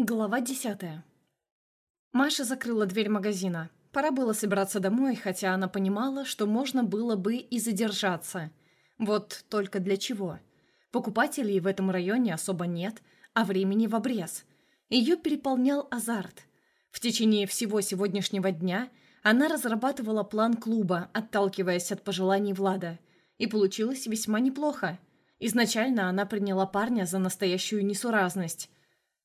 Глава десятая. Маша закрыла дверь магазина. Пора было собираться домой, хотя она понимала, что можно было бы и задержаться. Вот только для чего? Покупателей в этом районе особо нет, а времени в обрез. Ее переполнял азарт. В течение всего сегодняшнего дня она разрабатывала план клуба, отталкиваясь от пожеланий Влада. И получилось весьма неплохо. Изначально она приняла парня за настоящую несуразность –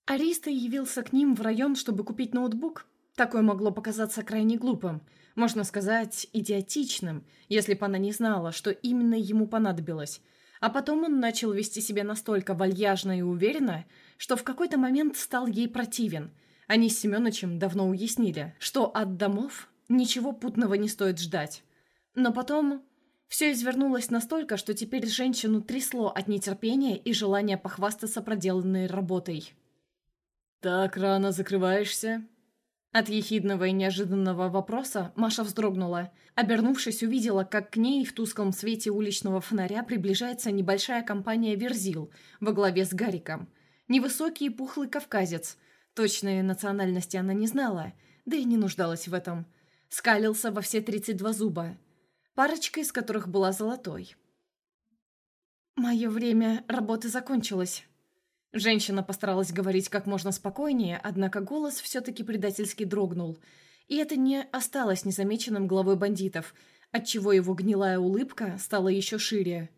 Ариста явился к ним в район, чтобы купить ноутбук. Такое могло показаться крайне глупым, можно сказать, идиотичным, если бы она не знала, что именно ему понадобилось. А потом он начал вести себя настолько вальяжно и уверенно, что в какой-то момент стал ей противен. Они с Семеновичем давно уяснили, что от домов ничего путного не стоит ждать. Но потом все извернулось настолько, что теперь женщину трясло от нетерпения и желания похвастаться проделанной работой. «Так рано закрываешься?» От ехидного и неожиданного вопроса Маша вздрогнула. Обернувшись, увидела, как к ней в тусклом свете уличного фонаря приближается небольшая компания «Верзил» во главе с Гариком. Невысокий и пухлый кавказец. Точной национальности она не знала, да и не нуждалась в этом. Скалился во все 32 зуба. Парочка из которых была золотой. «Мое время работы закончилось», Женщина постаралась говорить как можно спокойнее, однако голос все-таки предательски дрогнул. И это не осталось незамеченным главой бандитов, отчего его гнилая улыбка стала еще шире.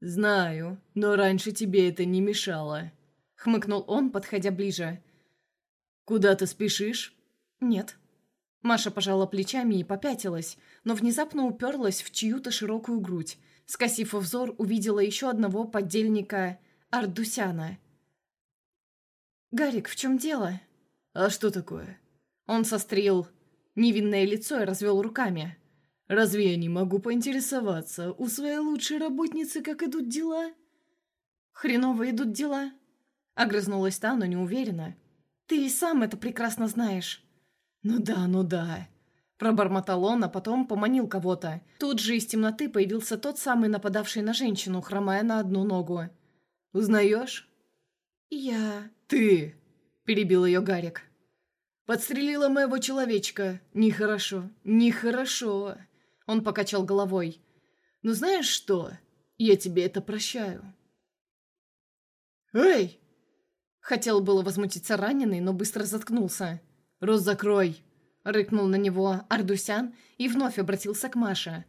«Знаю, но раньше тебе это не мешало», — хмыкнул он, подходя ближе. «Куда ты спешишь?» «Нет». Маша пожала плечами и попятилась, но внезапно уперлась в чью-то широкую грудь. Скосив взор, увидела еще одного поддельника Ардусяна — «Гарик, в чем дело?» «А что такое?» Он сострил невинное лицо и развел руками. «Разве я не могу поинтересоваться, у своей лучшей работницы как идут дела?» «Хреново идут дела», — огрызнулась та, но не уверена. «Ты и сам это прекрасно знаешь». «Ну да, ну да», — пробормотал он, а потом поманил кого-то. Тут же из темноты появился тот самый нападавший на женщину, хромая на одну ногу. «Узнаешь?» «Я...» «Ты!» – перебил ее Гарик. «Подстрелила моего человечка. Нехорошо, нехорошо!» Он покачал головой. «Ну знаешь что? Я тебе это прощаю». «Эй!» Хотел было возмутиться раненый, но быстро заткнулся. «Рот закрой!» — рыкнул на него Ардусян и вновь обратился к Маше.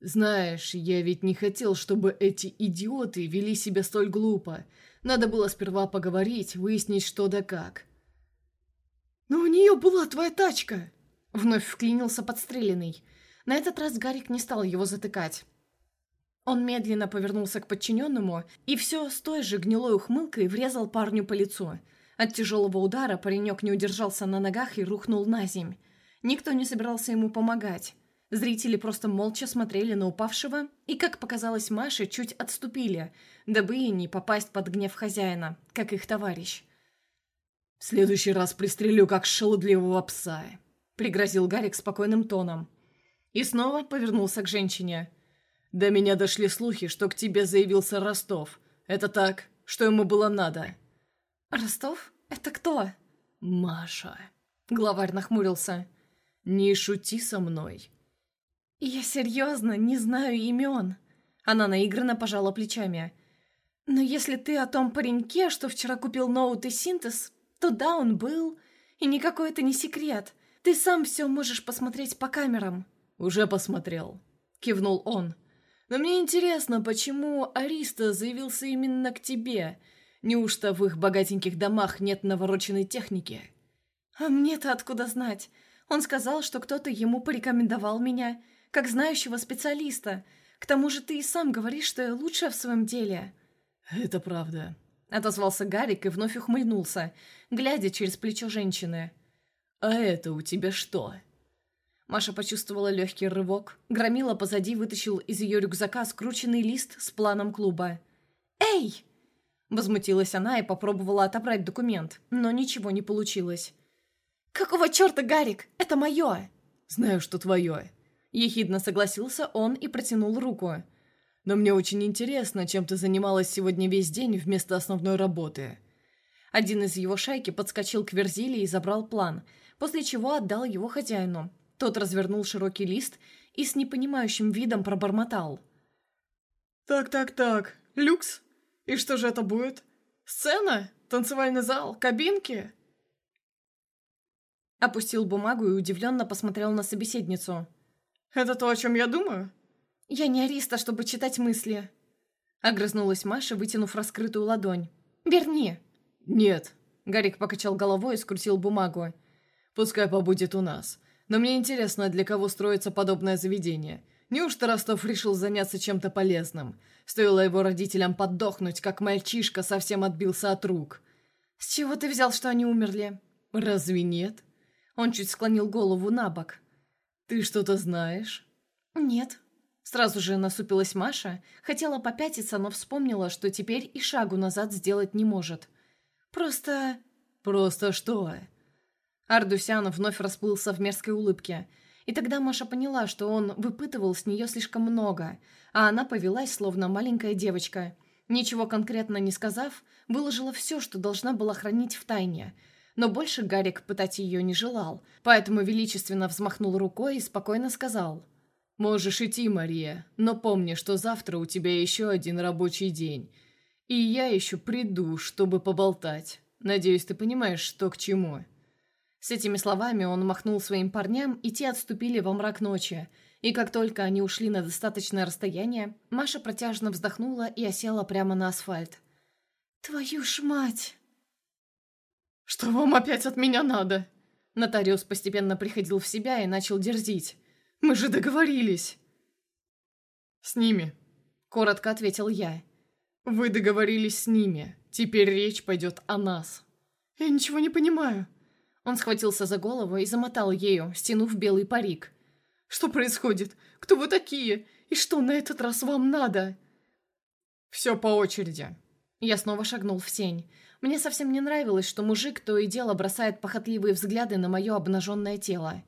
«Знаешь, я ведь не хотел, чтобы эти идиоты вели себя столь глупо. Надо было сперва поговорить, выяснить, что да как. «Но у нее была твоя тачка!» Вновь вклинился подстреленный. На этот раз Гарик не стал его затыкать. Он медленно повернулся к подчиненному и все с той же гнилой ухмылкой врезал парню по лицу. От тяжелого удара паренек не удержался на ногах и рухнул на земь. Никто не собирался ему помогать. Зрители просто молча смотрели на упавшего и, как показалось Маше, чуть отступили, дабы и не попасть под гнев хозяина, как их товарищ. «В следующий раз пристрелю, как шелудливого пса», — пригрозил Гарик спокойным тоном. И снова повернулся к женщине. «До меня дошли слухи, что к тебе заявился Ростов. Это так, что ему было надо». «Ростов? Это кто?» «Маша». Главарь нахмурился. «Не шути со мной. «Я серьезно не знаю имен». Она наигранно пожала плечами. «Но если ты о том пареньке, что вчера купил ноут и синтез, то да, он был. И никакой это не секрет. Ты сам все можешь посмотреть по камерам». «Уже посмотрел», — кивнул он. «Но мне интересно, почему Ариста заявился именно к тебе? Неужто в их богатеньких домах нет навороченной техники?» «А мне-то откуда знать? Он сказал, что кто-то ему порекомендовал меня» как знающего специалиста. К тому же ты и сам говоришь, что я лучшая в своем деле». «Это правда», — отозвался Гарик и вновь ухмыльнулся, глядя через плечо женщины. «А это у тебя что?» Маша почувствовала легкий рывок. Громила позади вытащил из ее рюкзака скрученный лист с планом клуба. «Эй!» Возмутилась она и попробовала отобрать документ, но ничего не получилось. «Какого черта, Гарик? Это мое!» «Знаю, что твое. Ехидно согласился он и протянул руку. «Но мне очень интересно, чем ты занималась сегодня весь день вместо основной работы». Один из его шайки подскочил к Верзиле и забрал план, после чего отдал его хозяину. Тот развернул широкий лист и с непонимающим видом пробормотал. «Так-так-так, люкс? И что же это будет? Сцена? Танцевальный зал? Кабинки?» Опустил бумагу и удивленно посмотрел на собеседницу. «Это то, о чем я думаю?» «Я не ариста, чтобы читать мысли», — огрызнулась Маша, вытянув раскрытую ладонь. «Верни!» «Нет», — Гарик покачал головой и скрутил бумагу. «Пускай побудет у нас. Но мне интересно, для кого строится подобное заведение. Неужто Ростов решил заняться чем-то полезным? Стоило его родителям подохнуть, как мальчишка совсем отбился от рук». «С чего ты взял, что они умерли?» «Разве нет?» Он чуть склонил голову на бок. «Ты что-то знаешь?» «Нет». Сразу же насупилась Маша, хотела попятиться, но вспомнила, что теперь и шагу назад сделать не может. «Просто...» «Просто что?» Ардусян вновь расплылся в мерзкой улыбке. И тогда Маша поняла, что он выпытывал с нее слишком много, а она повелась, словно маленькая девочка. Ничего конкретно не сказав, выложила все, что должна была хранить в тайне – но больше Гарик пытать ее не желал, поэтому величественно взмахнул рукой и спокойно сказал. «Можешь идти, Мария, но помни, что завтра у тебя еще один рабочий день, и я еще приду, чтобы поболтать. Надеюсь, ты понимаешь, что к чему». С этими словами он махнул своим парням, и те отступили во мрак ночи, и как только они ушли на достаточное расстояние, Маша протяжно вздохнула и осела прямо на асфальт. «Твою ж мать!» «Что вам опять от меня надо?» Нотариус постепенно приходил в себя и начал дерзить. «Мы же договорились!» «С ними», — коротко ответил я. «Вы договорились с ними. Теперь речь пойдет о нас». «Я ничего не понимаю». Он схватился за голову и замотал ею, стянув белый парик. «Что происходит? Кто вы такие? И что на этот раз вам надо?» «Все по очереди». Я снова шагнул в сень. Мне совсем не нравилось, что мужик то и дело бросает похотливые взгляды на мое обнаженное тело.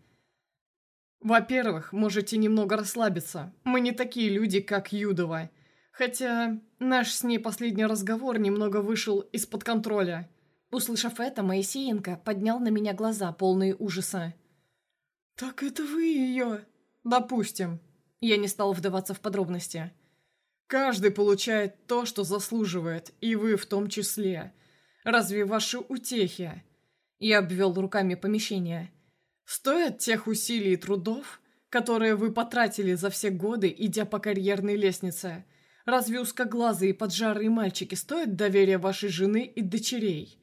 «Во-первых, можете немного расслабиться. Мы не такие люди, как Юдова. Хотя наш с ней последний разговор немного вышел из-под контроля». Услышав это, Моисеенко поднял на меня глаза, полные ужаса. «Так это вы ее?» «Допустим». Я не стал вдаваться в подробности. «Каждый получает то, что заслуживает, и вы в том числе. Разве ваши утехи?» Я обвел руками помещение. «Стоят тех усилий и трудов, которые вы потратили за все годы, идя по карьерной лестнице? Разве узкоглазые поджарые мальчики стоят доверия вашей жены и дочерей?»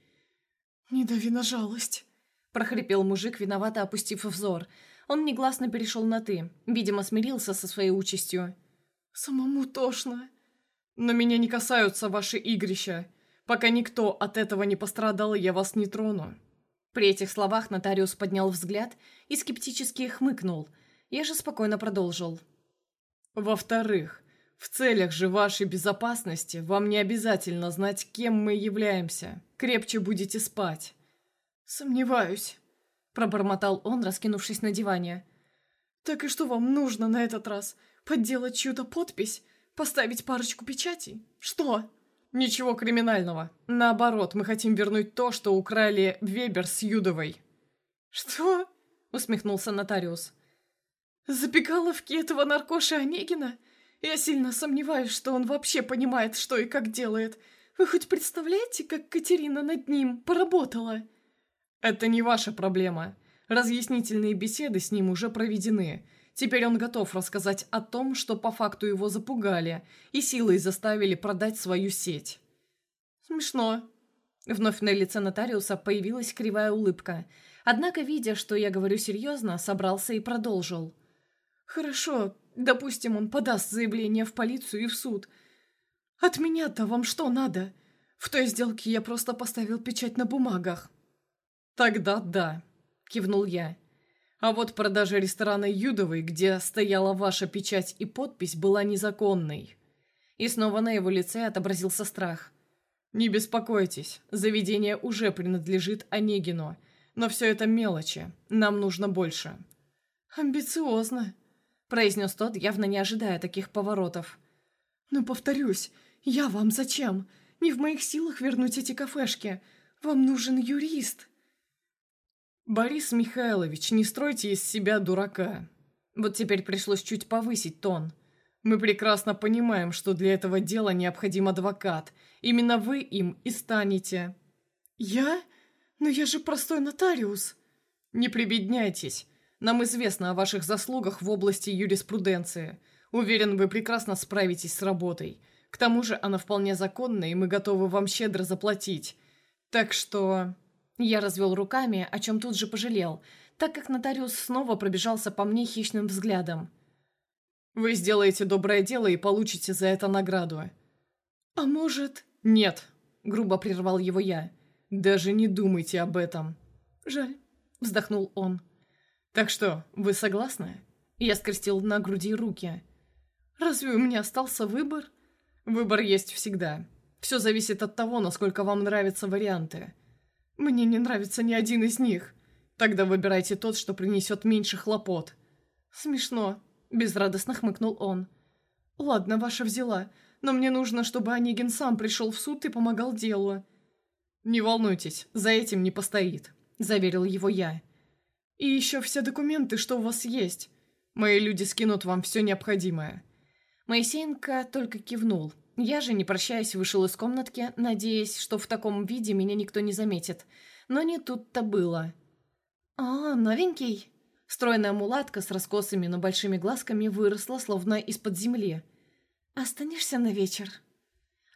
«Не дави на жалость», — прохрипел мужик, виновато опустив взор. Он негласно перешел на «ты», видимо, смирился со своей участью. «Самому тошно. Но меня не касаются ваши игрища. Пока никто от этого не пострадал, я вас не трону». При этих словах нотариус поднял взгляд и скептически хмыкнул. Я же спокойно продолжил. «Во-вторых, в целях же вашей безопасности вам не обязательно знать, кем мы являемся. Крепче будете спать». «Сомневаюсь», — пробормотал он, раскинувшись на диване. «Так и что вам нужно на этот раз? Подделать чью-то подпись? Поставить парочку печатей? Что?» «Ничего криминального. Наоборот, мы хотим вернуть то, что украли Вебер с Юдовой». «Что?» — усмехнулся нотариус. «Запекаловки этого наркоша Онегина? Я сильно сомневаюсь, что он вообще понимает, что и как делает. Вы хоть представляете, как Катерина над ним поработала?» «Это не ваша проблема. Разъяснительные беседы с ним уже проведены. Теперь он готов рассказать о том, что по факту его запугали и силой заставили продать свою сеть. Смешно. Вновь на лице нотариуса появилась кривая улыбка. Однако, видя, что я говорю серьезно, собрался и продолжил. «Хорошо, допустим, он подаст заявление в полицию и в суд. От меня-то вам что надо? В той сделке я просто поставил печать на бумагах». «Тогда да», — кивнул я. А вот продажа ресторана Юдовой, где стояла ваша печать и подпись, была незаконной. И снова на его лице отобразился страх. Не беспокойтесь, заведение уже принадлежит Онегину, но все это мелочи, нам нужно больше. Амбициозно, произнес тот, явно не ожидая таких поворотов. Но повторюсь, я вам зачем? Не в моих силах вернуть эти кафешки. Вам нужен юрист!» «Борис Михайлович, не стройте из себя дурака. Вот теперь пришлось чуть повысить тон. Мы прекрасно понимаем, что для этого дела необходим адвокат. Именно вы им и станете». «Я? Но я же простой нотариус!» «Не прибедняйтесь. Нам известно о ваших заслугах в области юриспруденции. Уверен, вы прекрасно справитесь с работой. К тому же она вполне законная, и мы готовы вам щедро заплатить. Так что...» Я развел руками, о чем тут же пожалел, так как нотариус снова пробежался по мне хищным взглядом. «Вы сделаете доброе дело и получите за это награду». «А может...» «Нет», — грубо прервал его я. «Даже не думайте об этом». «Жаль», — вздохнул он. «Так что, вы согласны?» Я скрестил на груди руки. «Разве у меня остался выбор?» «Выбор есть всегда. Все зависит от того, насколько вам нравятся варианты». «Мне не нравится ни один из них». «Тогда выбирайте тот, что принесет меньше хлопот». «Смешно», — безрадостно хмыкнул он. «Ладно, ваша взяла, но мне нужно, чтобы Онегин сам пришел в суд и помогал делу». «Не волнуйтесь, за этим не постоит», — заверил его я. И еще все документы, что у вас есть. Мои люди скинут вам все необходимое». Моисеенко только кивнул. Я же, не прощаясь, вышел из комнатки, надеясь, что в таком виде меня никто не заметит. Но не тут-то было. «А, новенький?» Стройная мулатка с раскосыми, но большими глазками выросла, словно из-под земли. «Останешься на вечер?»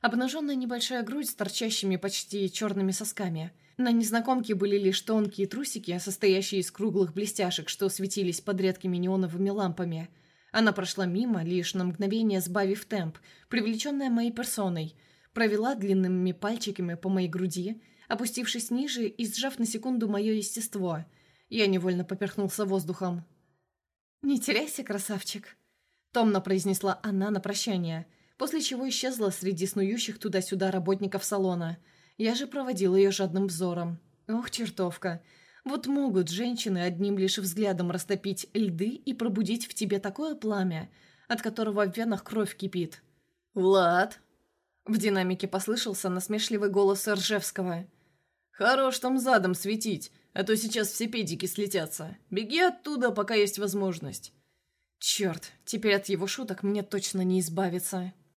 Обнаженная небольшая грудь с торчащими почти черными сосками – на незнакомке были лишь тонкие трусики, состоящие из круглых блестяшек, что светились под редкими неоновыми лампами. Она прошла мимо, лишь на мгновение сбавив темп, привлеченная моей персоной, провела длинными пальчиками по моей груди, опустившись ниже и сжав на секунду мое естество. Я невольно поперхнулся воздухом. «Не теряйся, красавчик», — томно произнесла она на прощание, после чего исчезла среди снующих туда-сюда работников салона — я же проводил ее жадным взором. Ох, чертовка. Вот могут женщины одним лишь взглядом растопить льды и пробудить в тебе такое пламя, от которого в венах кровь кипит. «Влад!» В динамике послышался насмешливый голос Ржевского. «Хорош там задом светить, а то сейчас все педики слетятся. Беги оттуда, пока есть возможность». Черт, теперь от его шуток мне точно не избавиться.